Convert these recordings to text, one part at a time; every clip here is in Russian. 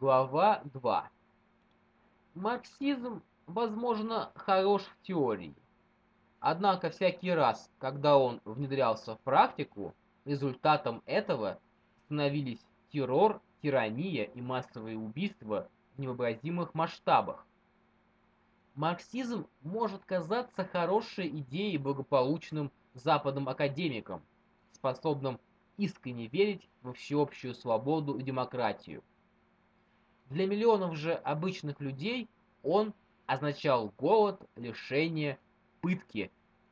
Глава 2. Марксизм, возможно, хорош в теории. Однако всякий раз, когда он внедрялся в практику, результатом этого становились террор, тирания и массовые убийства в невообразимых масштабах. Марксизм может казаться хорошей идеей благополучным западным академикам, способным искренне верить во всеобщую свободу и демократию. Для миллионов же обычных людей он означал голод, лишение, пытки,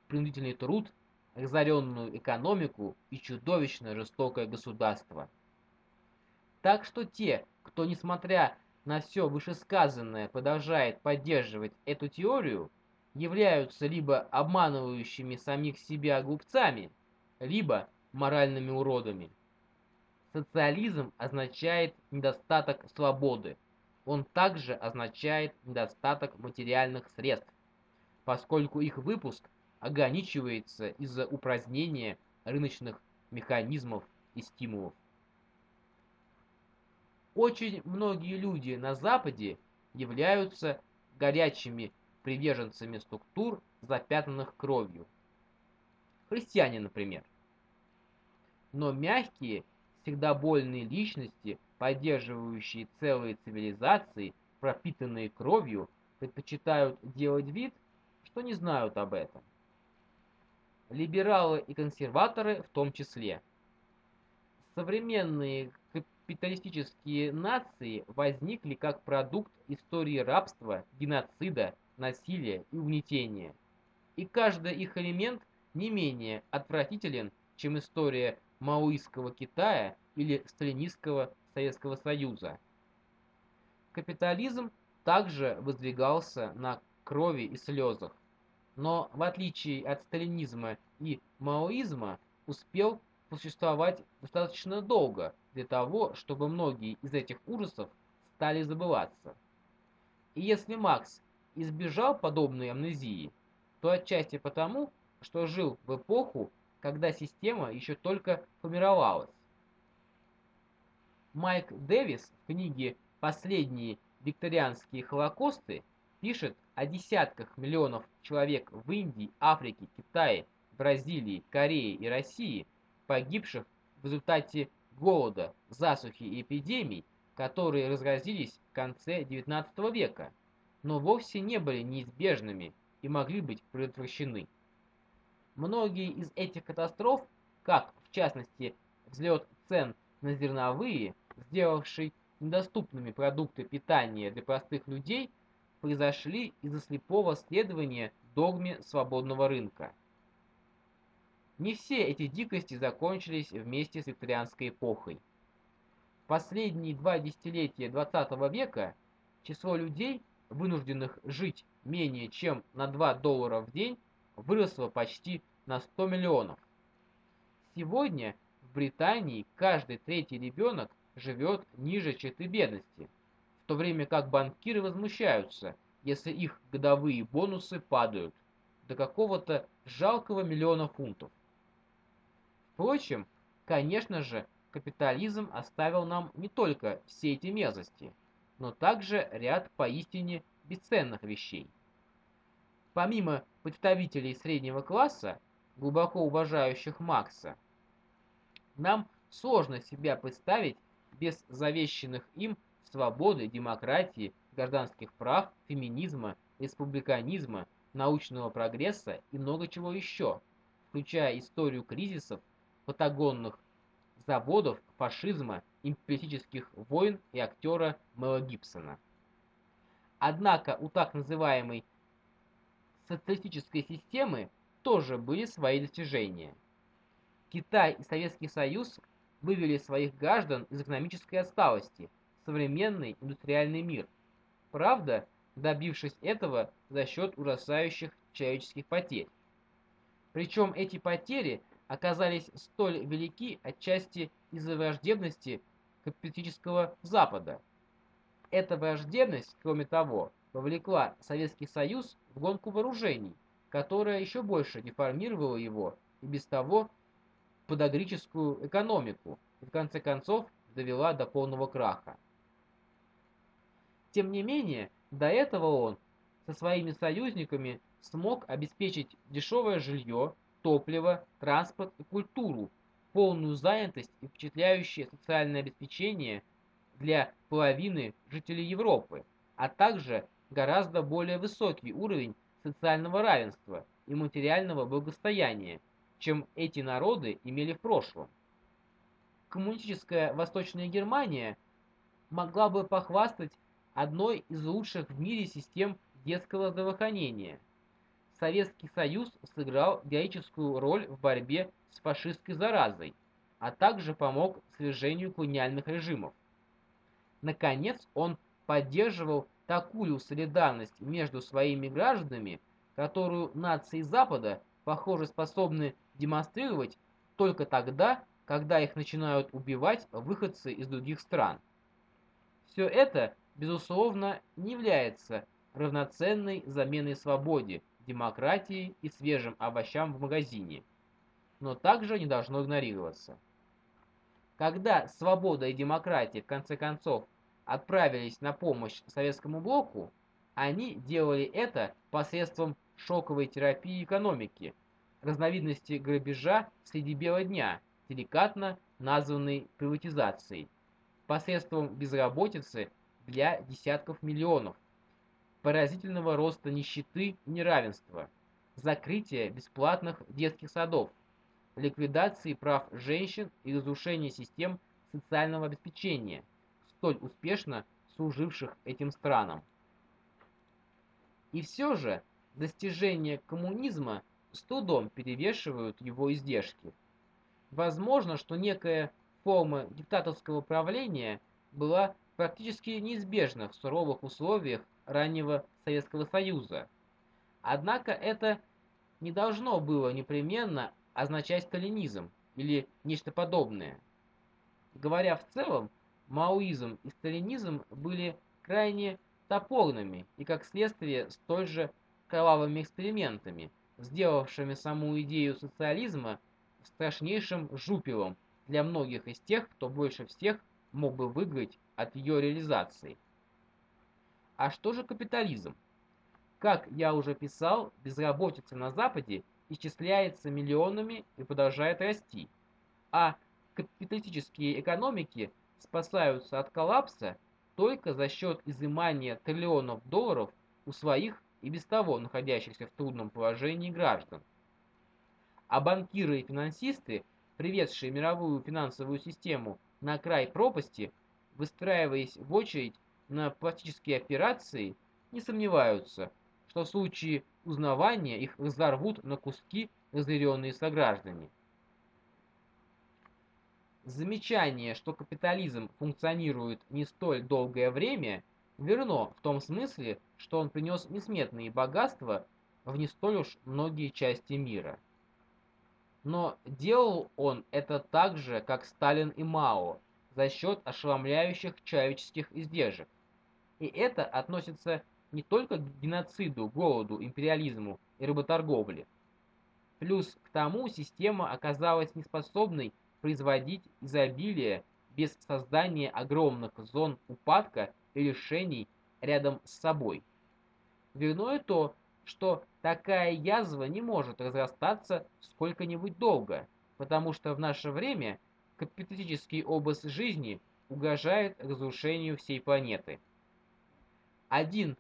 принудительный труд, разоренную экономику и чудовищно жестокое государство. Так что те, кто, несмотря на все вышесказанное, продолжает поддерживать эту теорию, являются либо обманывающими самих себя глупцами, либо моральными уродами. Социализм означает недостаток свободы. Он также означает недостаток материальных средств, поскольку их выпуск ограничивается из-за упразднения рыночных механизмов и стимулов. Очень многие люди на Западе являются горячими приверженцами структур, запятнанных кровью. Христиане, например. Но мягкие, всегда больные личности, поддерживающие целые цивилизации, пропитанные кровью, предпочитают делать вид, что не знают об этом либералы и консерваторы в том числе. Современные капиталистические нации возникли как продукт истории рабства, геноцида, насилия и угнетения. И каждый их элемент не менее отвратителен, чем история маоистского Китая или сталинистского Советского Союза. Капитализм также воздвигался на крови и слезах но в отличие от сталинизма и маоизма успел существовать достаточно долго для того, чтобы многие из этих ужасов стали забываться. И если Макс избежал подобной амнезии, то отчасти потому, что жил в эпоху, когда система еще только формировалась. Майк Дэвис в книге «Последние викторианские холокосты» пишет о десятках миллионов человек в Индии, Африке, Китае, Бразилии, Корее и России, погибших в результате голода, засухи и эпидемий, которые разразились в конце XIX века, но вовсе не были неизбежными и могли быть предотвращены. Многие из этих катастроф, как в частности взлет цен на зерновые, сделавший недоступными продукты питания для простых людей – произошли из-за слепого следования догме свободного рынка. Не все эти дикости закончились вместе с викторианской эпохой. Последние два десятилетия XX века число людей, вынужденных жить менее чем на 2 доллара в день, выросло почти на 100 миллионов. Сегодня в Британии каждый третий ребенок живет ниже черты бедности – в то время как банкиры возмущаются, если их годовые бонусы падают до какого-то жалкого миллиона фунтов. Впрочем, конечно же, капитализм оставил нам не только все эти мерзости, но также ряд поистине бесценных вещей. Помимо представителей среднего класса, глубоко уважающих Макса, нам сложно себя представить без завещанных им свободы, демократии, гражданских прав, феминизма, республиканизма, научного прогресса и много чего еще, включая историю кризисов, патагонных заводов, фашизма, империалистических войн и актера Мэла Гибсона. Однако у так называемой социалистической системы тоже были свои достижения. Китай и Советский Союз вывели своих граждан из экономической отсталости – современный индустриальный мир. Правда, добившись этого за счет ужасающих человеческих потерь. Причем эти потери оказались столь велики отчасти из-за враждебности капиталистического Запада. Эта враждебность, кроме того, повлекла Советский Союз в гонку вооружений, которая еще больше деформировала его и без того подогрическую экономику и в конце концов довела до полного краха. Тем не менее, до этого он со своими союзниками смог обеспечить дешевое жилье, топливо, транспорт и культуру, полную занятость и впечатляющее социальное обеспечение для половины жителей Европы, а также гораздо более высокий уровень социального равенства и материального благосостояния, чем эти народы имели в прошлом. Коммунистическая Восточная Германия могла бы похвастать одной из лучших в мире систем детского здравоохранения. Советский Союз сыграл героическую роль в борьбе с фашистской заразой, а также помог свержению колониальных режимов. Наконец, он поддерживал такую солидарность между своими гражданами, которую нации Запада, похоже, способны демонстрировать только тогда, когда их начинают убивать выходцы из других стран. Все это, безусловно, не является равноценной заменой свободе, демократии и свежим овощам в магазине, но также не должно игнорироваться. Когда свобода и демократия в конце концов отправились на помощь советскому блоку, они делали это посредством шоковой терапии экономики, разновидности грабежа среди бела дня, деликатно названной приватизацией, посредством безработицы для десятков миллионов, поразительного роста нищеты и неравенства, закрытия бесплатных детских садов, ликвидации прав женщин и разрушения систем социального обеспечения, столь успешно служивших этим странам. И все же достижения коммунизма с трудом перевешивают его издержки. Возможно, что некая форма диктаторского правления была практически неизбежна в суровых условиях раннего Советского Союза. Однако это не должно было непременно означать сталинизм или нечто подобное. Говоря в целом, маоизм и сталинизм были крайне топорными и, как следствие, столь же кровавыми экспериментами, сделавшими саму идею социализма страшнейшим жупелом для многих из тех, кто больше всех мог бы выиграть от ее реализации. А что же капитализм? Как я уже писал, безработица на Западе исчисляется миллионами и продолжает расти, а капиталистические экономики спасаются от коллапса только за счет изымания триллионов долларов у своих и без того находящихся в трудном положении граждан. А банкиры и финансисты, приведшие мировую финансовую систему на край пропасти, выстраиваясь в очередь на пластические операции, не сомневаются, что в случае узнавания их разорвут на куски разъяренные сограждане. Замечание, что капитализм функционирует не столь долгое время, верно в том смысле, что он принес несметные богатства в не столь уж многие части мира. Но делал он это так же, как Сталин и Мао, за счет ошеломляющих человеческих издержек. И это относится не только к геноциду, голоду, империализму и работорговле. Плюс к тому система оказалась неспособной производить изобилие без создания огромных зон упадка и лишений рядом с собой. Верно и то, что такая язва не может разрастаться сколько-нибудь долго, потому что в наше время капиталистический образ жизни угрожает разрушению всей планеты. Один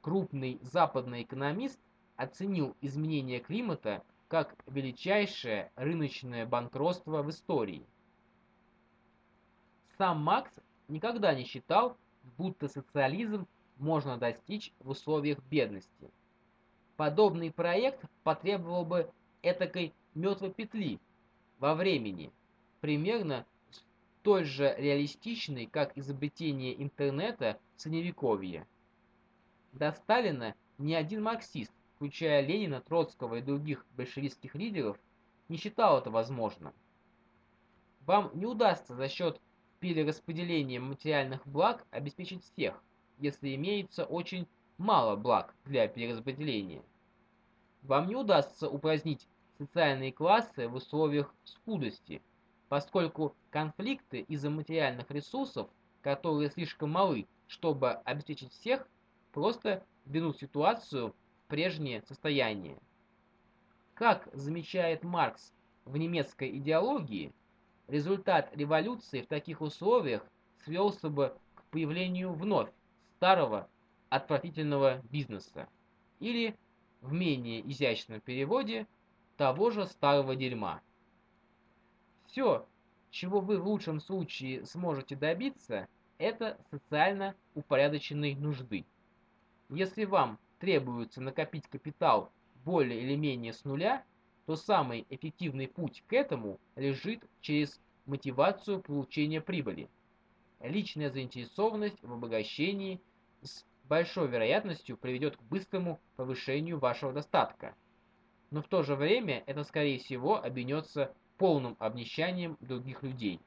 крупный западный экономист оценил изменение климата как величайшее рыночное банкротство в истории. Сам Макс никогда не считал, будто социализм можно достичь в условиях бедности. Подобный проект потребовал бы этакой мертвой петли во времени, примерно столь же реалистичной, как изобретение интернета в Средневековье. До Сталина ни один марксист, включая Ленина, Троцкого и других большевистских лидеров, не считал это возможным. Вам не удастся за счет перераспределения материальных благ обеспечить всех, если имеется очень мало благ для перераспределения. Вам не удастся упразднить социальные классы в условиях скудости, поскольку конфликты из-за материальных ресурсов которые слишком малы, чтобы обеспечить всех, просто вернут ситуацию прежнее состояние. Как замечает Маркс в немецкой идеологии, результат революции в таких условиях свелся бы к появлению вновь старого отвратительного бизнеса или, в менее изящном переводе, того же старого дерьма. Все, чего вы в лучшем случае сможете добиться, это социально упорядоченной нужды. Если вам требуется накопить капитал более или менее с нуля, то самый эффективный путь к этому лежит через мотивацию получения прибыли. Личная заинтересованность в обогащении с большой вероятностью приведет к быстрому повышению вашего достатка. Но в то же время это скорее всего обернется полным обнищанием других людей.